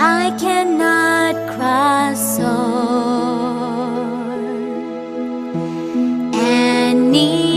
I cannot cross over And need